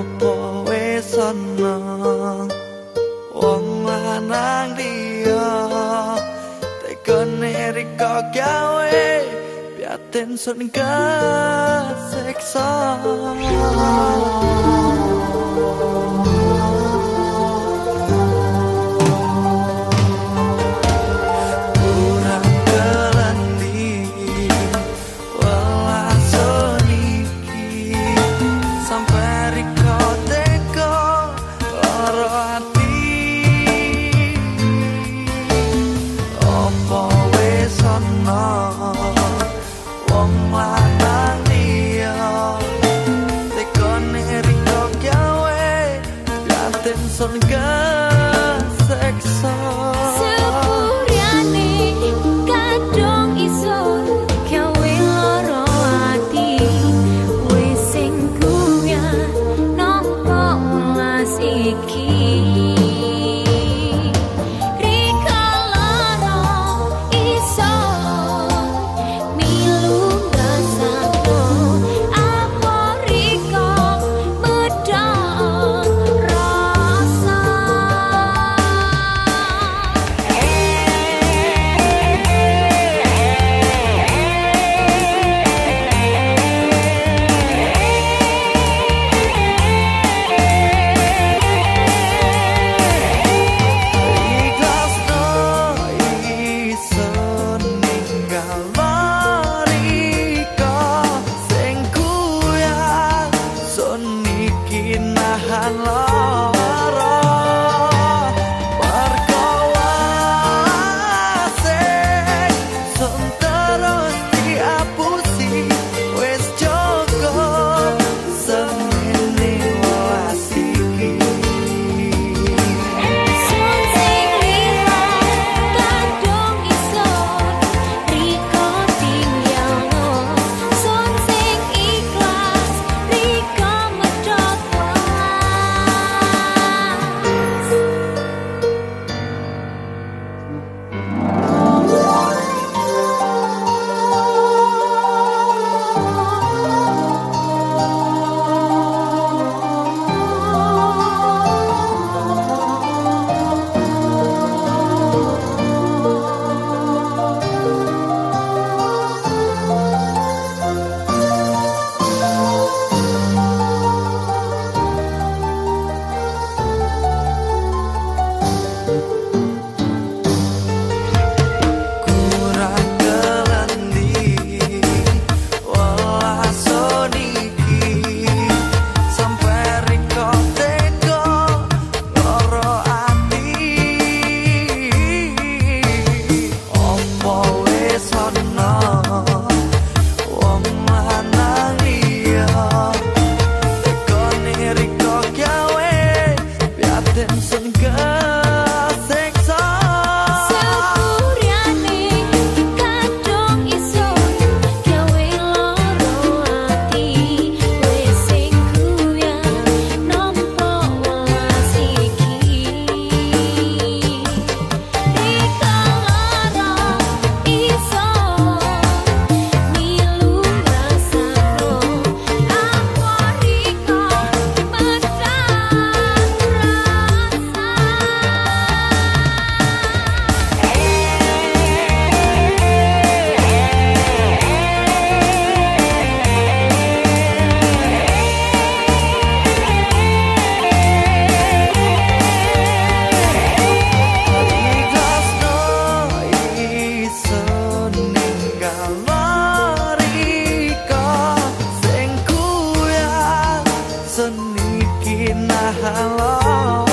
opo wis seneng wong lanang dia tekane riko gawe piaten sun ka seksa atención Gas sexo makin halo.